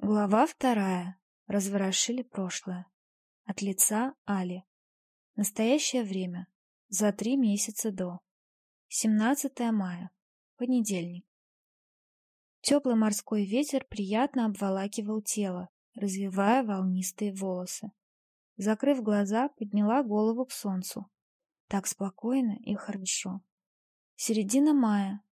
Глава вторая. Разворошили прошлое. От лица Али. Настоящее время. За три месяца до. 17 мая. Понедельник. Теплый морской ветер приятно обволакивал тело, развивая волнистые волосы. Закрыв глаза, подняла голову к солнцу. Так спокойно и хорошо. Середина мая.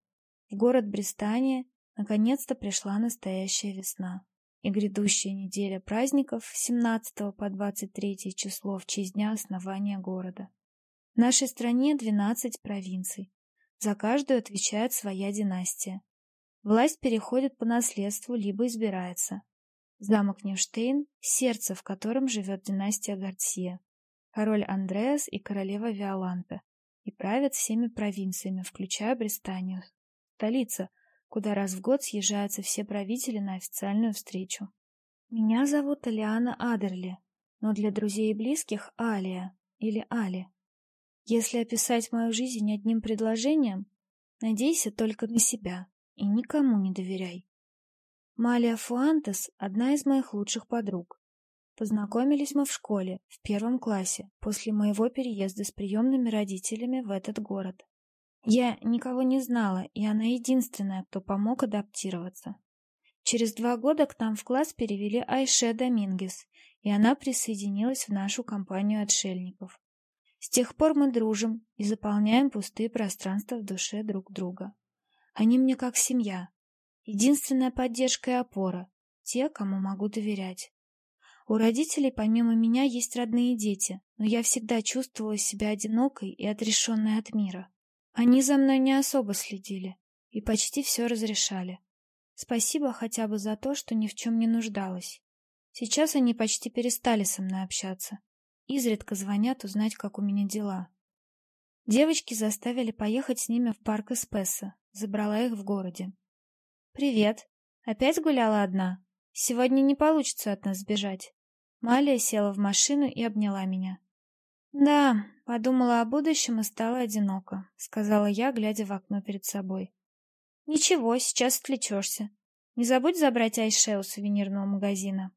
В город Бристания наконец-то пришла настоящая весна и грядущая неделя праздников с 17 по 23 число в честь дня основания города. В нашей стране 12 провинций. За каждую отвечает своя династия. Власть переходит по наследству, либо избирается. Замок Ньюштейн – сердце, в котором живет династия Гарсия, король Андреас и королева Виоланта, и правят всеми провинциями, включая Бристанию, столица – куда раз в год съезжаются все правители на официальную встречу. Меня зовут Алиана Адерли, но для друзей и близких Алия или Али. Если описать мою жизнь одним предложением, надейся только на себя и никому не доверяй. Малия Фуантес — одна из моих лучших подруг. Познакомились мы в школе, в первом классе, после моего переезда с приемными родителями в этот город. Я никого не знала, и она единственная, кто помог адаптироваться. Через два года к нам в класс перевели Айше Домингес, и она присоединилась в нашу компанию отшельников. С тех пор мы дружим и заполняем пустые пространства в душе друг друга. Они мне как семья, единственная поддержка и опора, те, кому могу доверять. У родителей помимо меня есть родные дети, но я всегда чувствовала себя одинокой и отрешенной от мира. Они за мной не особо следили и почти все разрешали. Спасибо хотя бы за то, что ни в чем не нуждалась. Сейчас они почти перестали со мной общаться. Изредка звонят узнать, как у меня дела. Девочки заставили поехать с ними в парк Эспессо. Забрала их в городе. «Привет. Опять гуляла одна? Сегодня не получится от нас сбежать». Малия села в машину и обняла меня. «Да, подумала о будущем и стала одиноко», — сказала я, глядя в окно перед собой. «Ничего, сейчас отвлечешься. Не забудь забрать Айше у сувенирного магазина».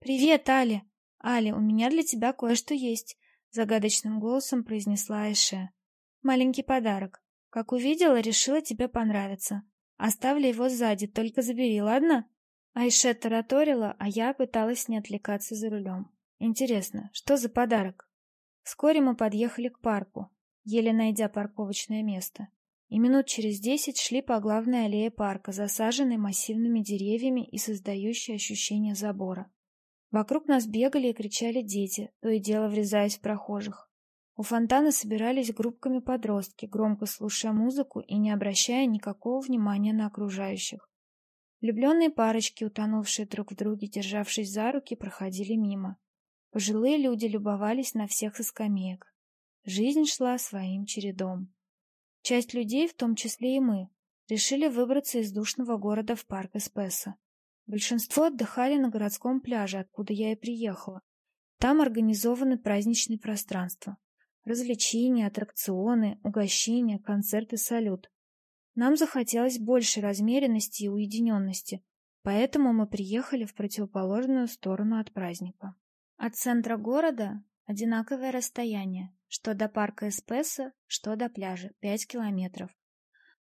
«Привет, Али!» «Али, у меня для тебя кое-что есть», — загадочным голосом произнесла Айше. «Маленький подарок. Как увидела, решила тебе понравится. Оставлю его сзади, только забери, ладно?» Айше тараторила, а я пыталась не отвлекаться за рулем. «Интересно, что за подарок?» Вскоре мы подъехали к парку, еле найдя парковочное место, и минут через десять шли по главной аллее парка, засаженной массивными деревьями и создающей ощущение забора. Вокруг нас бегали и кричали дети, то и дело врезаясь в прохожих. У фонтана собирались группками подростки, громко слушая музыку и не обращая никакого внимания на окружающих. Влюбленные парочки, утонувшие друг в друге, державшись за руки, проходили мимо. Пожилые люди любовались на всех со скамеек. Жизнь шла своим чередом. Часть людей, в том числе и мы, решили выбраться из душного города в парк Эспессо. Большинство отдыхали на городском пляже, откуда я и приехала. Там организованы праздничные пространства. Развлечения, аттракционы, угощения, концерты, салют. Нам захотелось больше размеренности и уединенности, поэтому мы приехали в противоположную сторону от праздника. От центра города одинаковое расстояние, что до парка Эспессо, что до пляжа, 5 километров.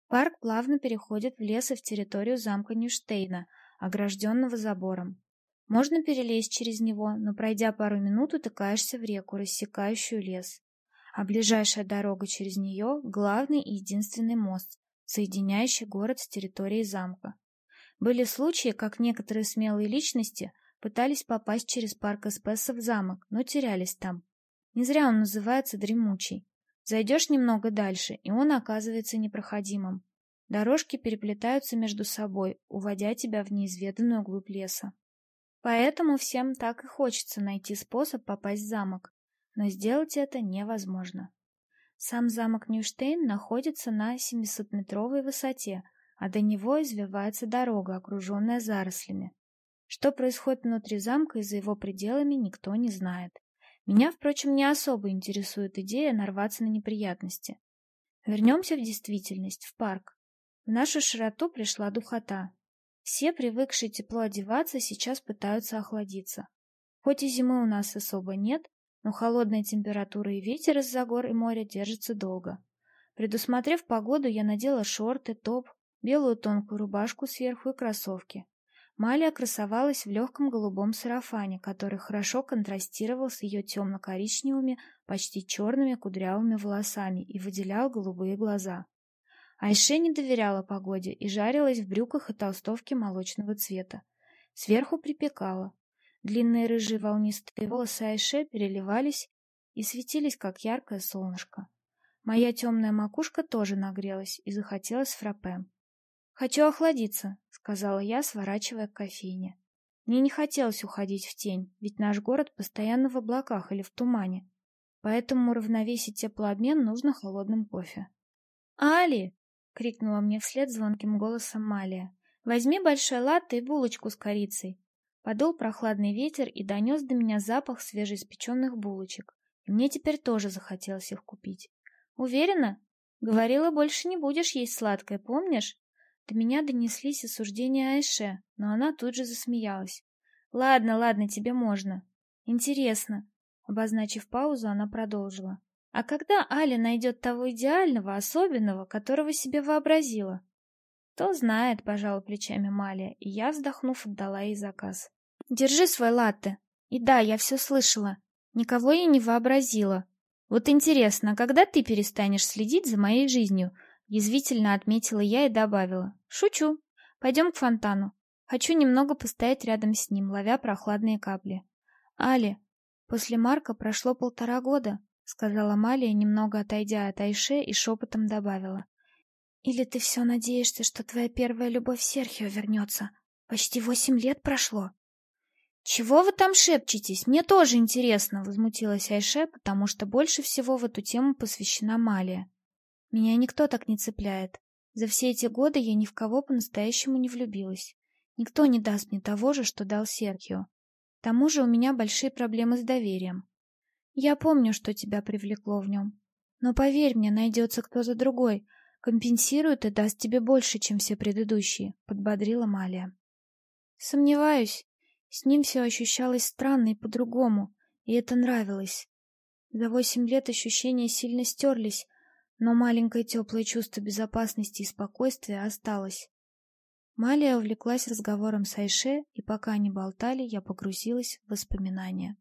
Парк плавно переходит в лес и в территорию замка Ньюштейна, огражденного забором. Можно перелезть через него, но пройдя пару минут, утыкаешься в реку, рассекающую лес. А ближайшая дорога через нее — главный и единственный мост, соединяющий город с территорией замка. Были случаи, как некоторые смелые личности — Пытались попасть через парк Эспессо в замок, но терялись там. Не зря он называется Дремучий. Зайдешь немного дальше, и он оказывается непроходимым. Дорожки переплетаются между собой, уводя тебя в неизведанную глубь леса. Поэтому всем так и хочется найти способ попасть в замок, но сделать это невозможно. Сам замок Ньюштейн находится на 700-метровой высоте, а до него извивается дорога, окруженная зарослями. Что происходит внутри замка и за его пределами, никто не знает. Меня, впрочем, не особо интересует идея нарваться на неприятности. Вернемся в действительность, в парк. В нашу широту пришла духота. Все, привыкшие тепло одеваться, сейчас пытаются охладиться. Хоть и зимы у нас особо нет, но холодная температура и ветер из-за гор и моря держатся долго. Предусмотрев погоду, я надела шорты, топ, белую тонкую рубашку сверху и кроссовки. Малия красовалась в легком голубом сарафане, который хорошо контрастировал с ее темно-коричневыми, почти черными кудрявыми волосами и выделял голубые глаза. Айше не доверяла погоде и жарилась в брюках и толстовке молочного цвета. Сверху припекала. Длинные рыжие волнистые волосы Айше переливались и светились, как яркое солнышко. Моя темная макушка тоже нагрелась и захотелось фраппе. «Хочу охладиться», — сказала я, сворачивая к кофейне. Мне не хотелось уходить в тень, ведь наш город постоянно в облаках или в тумане, поэтому равновесить теплообмен нужно холодным кофе. «Али!» — крикнула мне вслед звонким голосом Малия. «Возьми большой латте и булочку с корицей». Подул прохладный ветер и донес до меня запах свежеиспеченных булочек, и мне теперь тоже захотелось их купить. «Уверена?» «Говорила, больше не будешь есть сладкое, помнишь?» До меня донеслись осуждения Айше, но она тут же засмеялась. «Ладно, ладно, тебе можно. Интересно». Обозначив паузу, она продолжила. «А когда Аля найдет того идеального, особенного, которого себе вообразила?» «Кто знает», — пожала плечами Малия, и я, вздохнув, отдала ей заказ. «Держи свой латте. И да, я все слышала. Никого я не вообразила. Вот интересно, когда ты перестанешь следить за моей жизнью?» Язвительно отметила я и добавила. «Шучу. Пойдем к фонтану. Хочу немного постоять рядом с ним, ловя прохладные капли». «Али, после Марка прошло полтора года», — сказала Малия, немного отойдя от Айше и шепотом добавила. «Или ты все надеешься, что твоя первая любовь Серхио вернется? Почти восемь лет прошло». «Чего вы там шепчетесь? Мне тоже интересно», — возмутилась Айше, потому что больше всего в эту тему посвящена Малия. Меня никто так не цепляет. За все эти годы я ни в кого по-настоящему не влюбилась. Никто не даст мне того же, что дал Серхио. К тому же у меня большие проблемы с доверием. Я помню, что тебя привлекло в нем. Но поверь мне, найдется кто за другой, компенсирует и даст тебе больше, чем все предыдущие, — подбодрила Малия. Сомневаюсь. С ним все ощущалось странно и по-другому, и это нравилось. За восемь лет ощущения сильно стерлись, но маленькое теплое чувство безопасности и спокойствия осталось. Малия увлеклась разговором с Айше, и пока они болтали, я погрузилась в воспоминания.